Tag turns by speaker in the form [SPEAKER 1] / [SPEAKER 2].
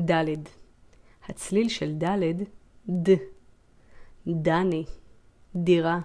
[SPEAKER 1] ד'. הצליל של ד', ד. דני, דירה.